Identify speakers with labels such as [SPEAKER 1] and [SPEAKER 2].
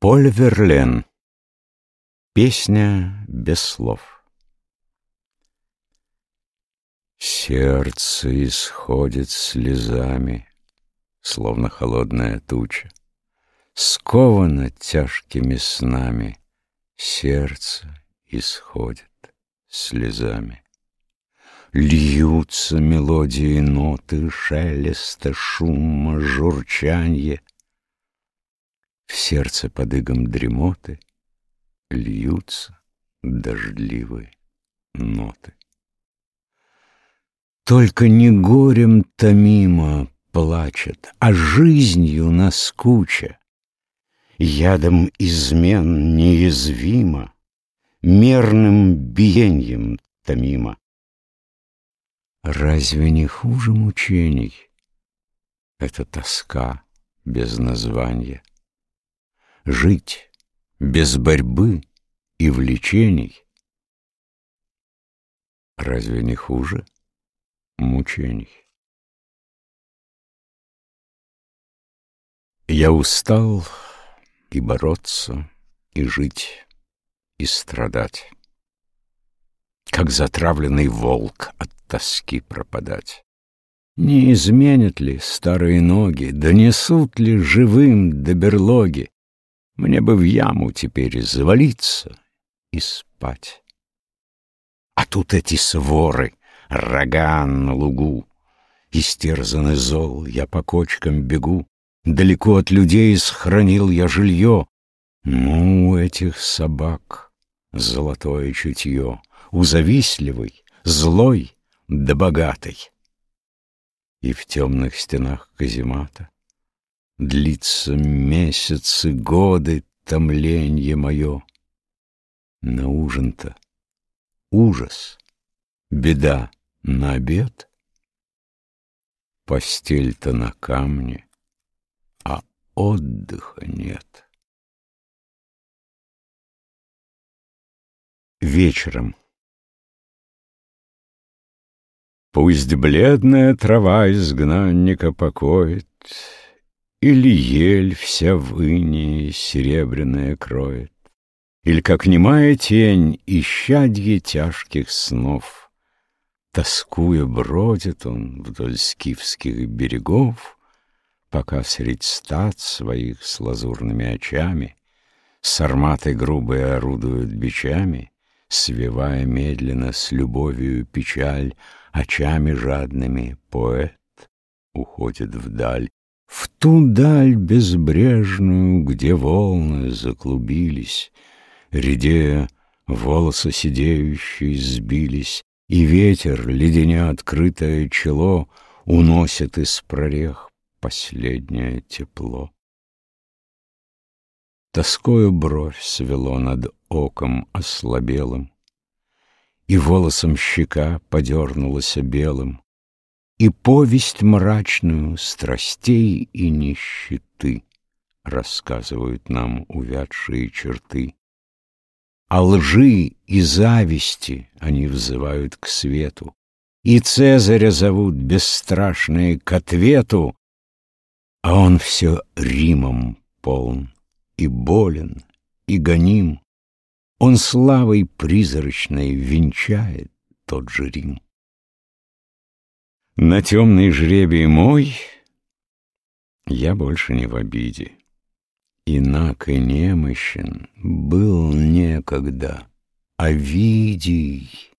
[SPEAKER 1] Поль Верлен. Песня без слов. Сердце исходит слезами, Словно холодная туча. Сковано тяжкими снами, Сердце исходит слезами. Льются мелодии ноты, Шелеста, шума, журчанье — в сердце под игом дремоты Льются дождливые ноты. Только не горем томимо плачет, А жизнью наскуча. Ядом измен неязвимо, Мерным биеньем томимо. Разве не хуже мучений Эта тоска без названия? Жить без борьбы и влечений. Разве не хуже мучений? Я устал и бороться, и жить, и страдать, Как затравленный волк от тоски пропадать. Не изменят ли старые ноги, Донесут ли живым до берлоги мне бы в яму теперь завалиться и спать. А тут эти своры, роган на лугу. Истерзанный зол, я по кочкам бегу. Далеко от людей сохранил я жилье. Ну, этих собак золотое чутье, У завистливой, злой да богатой. И в темных стенах каземата Длится месяцы, годы томленье мое. На ужин-то ужас, беда на обед. Постель-то на камне, а отдыха нет. Вечером Пусть бледная трава изгнанника покоит, или ель вся в инии серебряная кроет, Или, как немая тень, исчадье тяжких снов, Тоскуя бродит он вдоль скифских берегов, Пока средь стад своих с лазурными очами Сарматы грубые орудуют бичами, Свивая медленно с любовью печаль, Очами жадными поэт уходит вдаль, в ту даль безбрежную, где волны заклубились, Редея волосы сидеющие сбились, И ветер, леденя открытое чело, Уносит из прорех последнее тепло. Тоскою бровь свело над оком ослабелым, И волосом щека подернулась белым, и повесть мрачную страстей и нищеты Рассказывают нам увядшие черты. А лжи и зависти они взывают к свету, И Цезаря зовут бесстрашные к ответу, А он все Римом полн, и болен, и гоним. Он славой призрачной венчает тот же Рим. На темный жребий мой я больше не в обиде. Инак и немощен был некогда, а видий